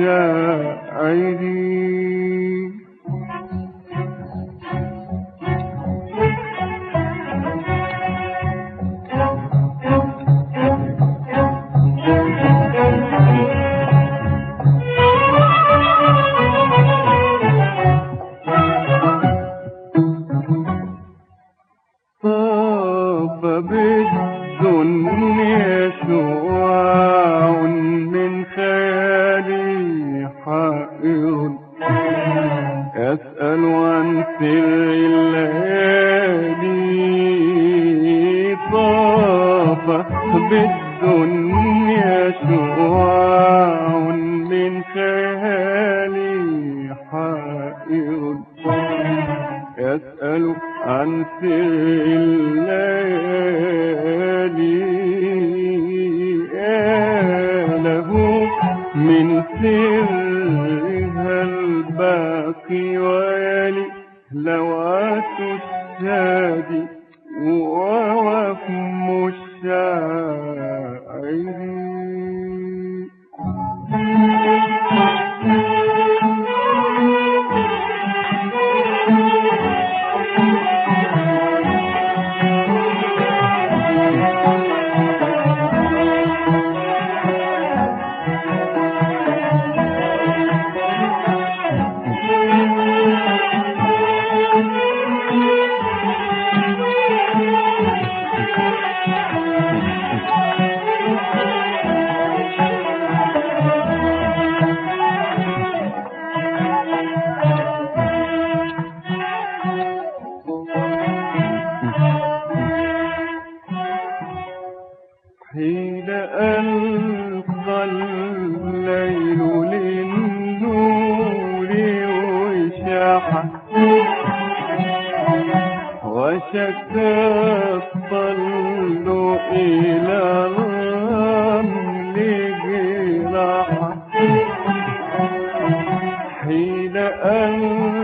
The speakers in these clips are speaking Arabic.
ووهم حين أن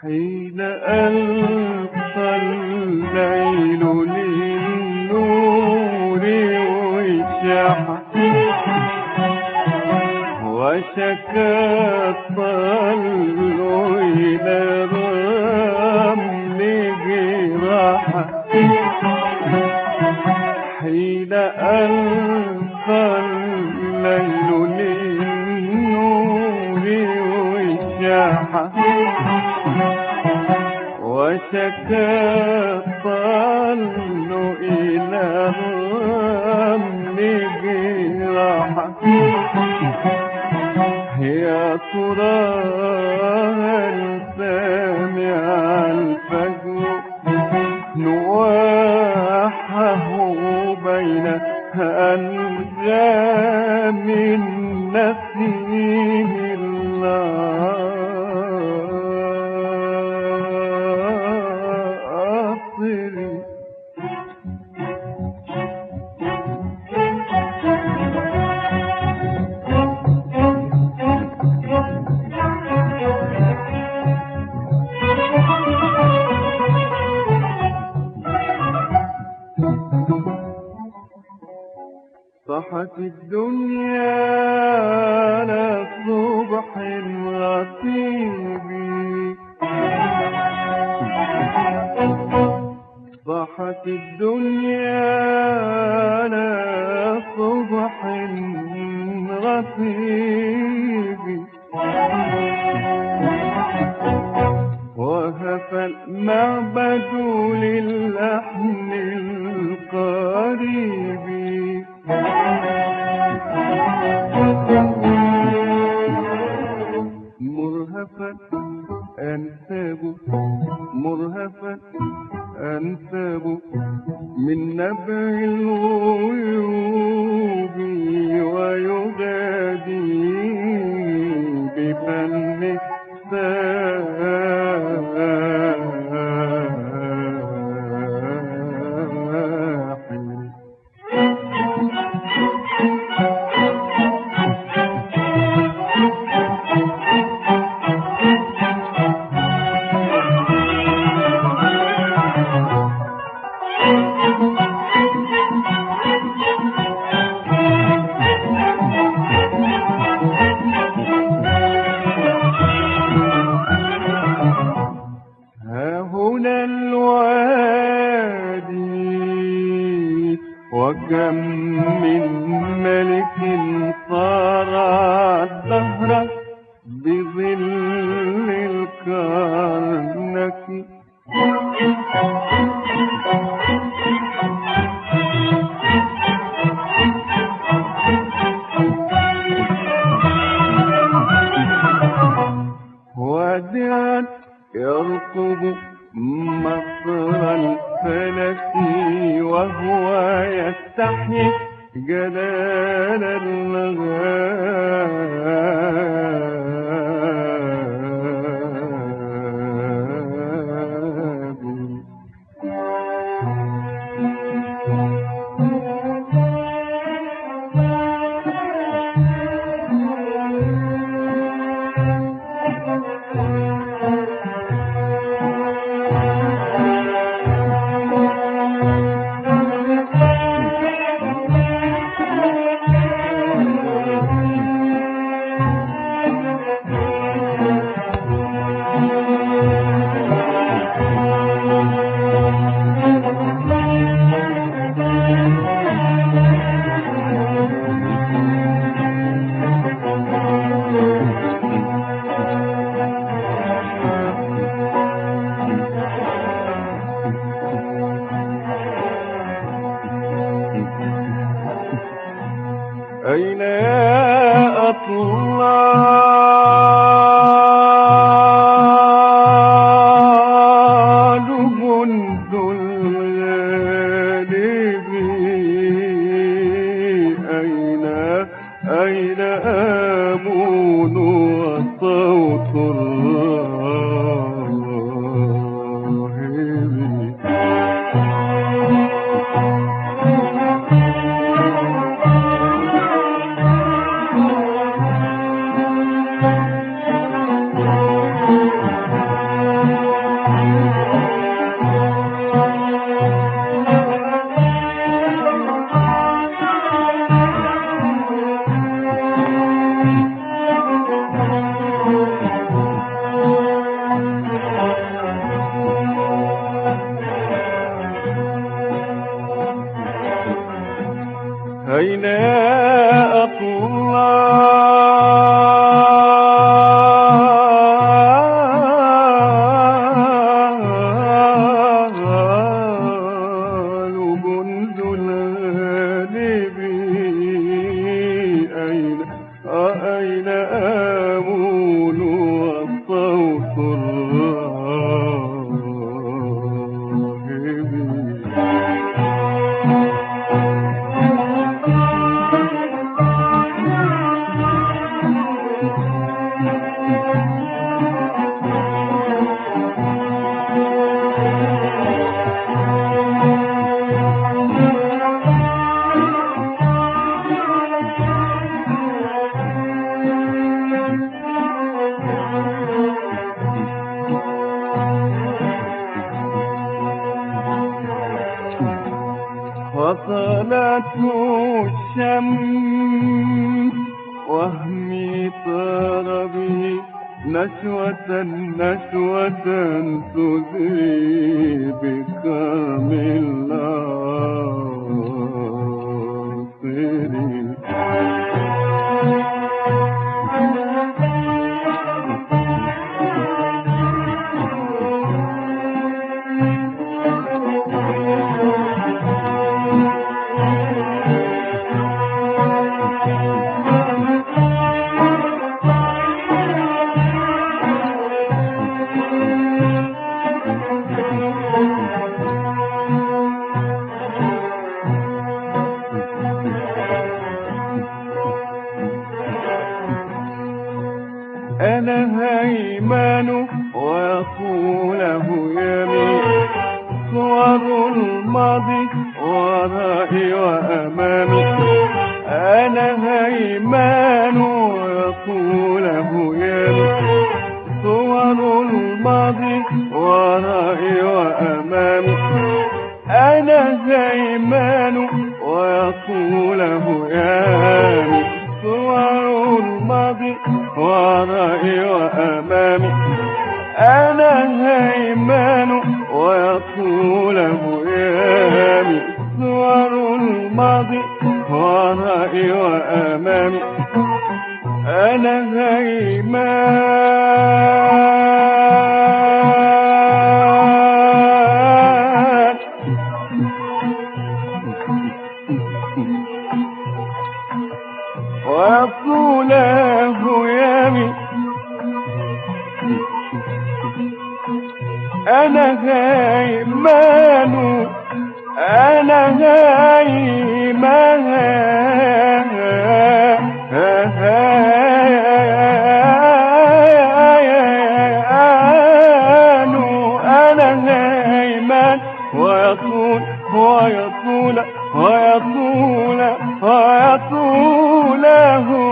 حين ألقى يا ترى هل الدنيا لا صبح غسيبي صحت الدنيا لا صبح غسيبي وهف المعبد لله أنسابه من نبع الغرب وكم من ملك صار الدهر بظل الكرنك أين نشوة نشوة تذيب بكامل العار أنا هيمان وأقوله يمين. صور الماضي ورائي وأمامي. أنا هيمان أنا هيمان. له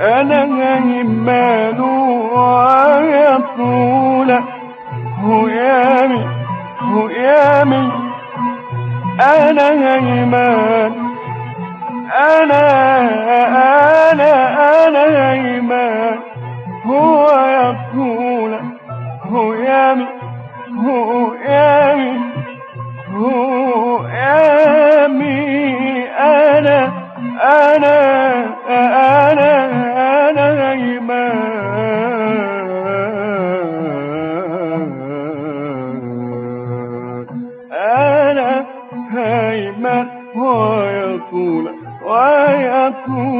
أنا جمال ويا طولة هيامي هيامي أنا جمال أنا أنا أنا جمال هو يا طولة هيامي هيامي هيامي أنا أنا أنا يكون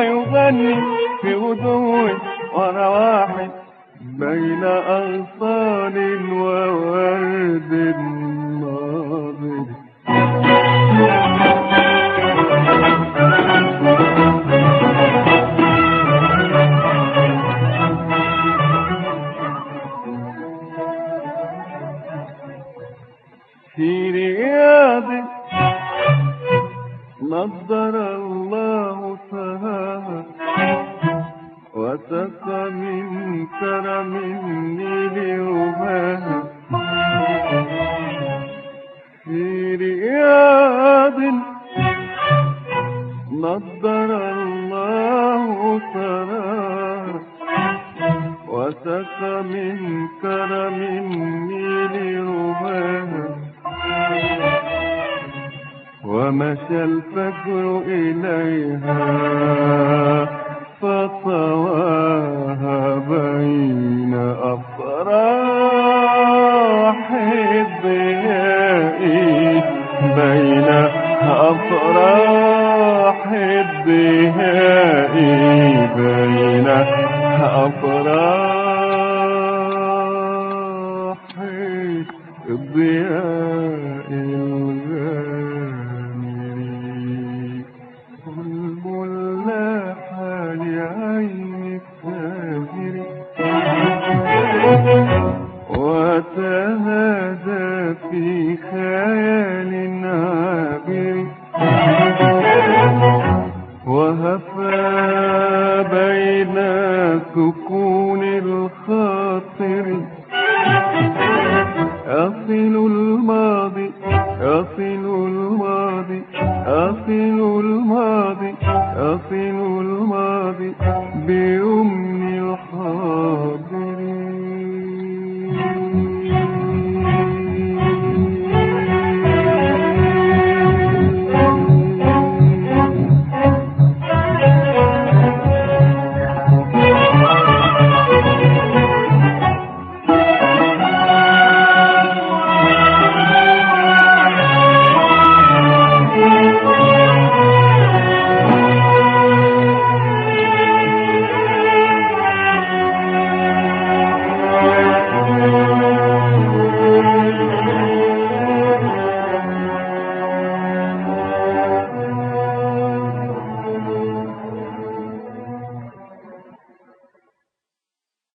ويغني في هدوء وأنا واحد بين أنفاس الضياء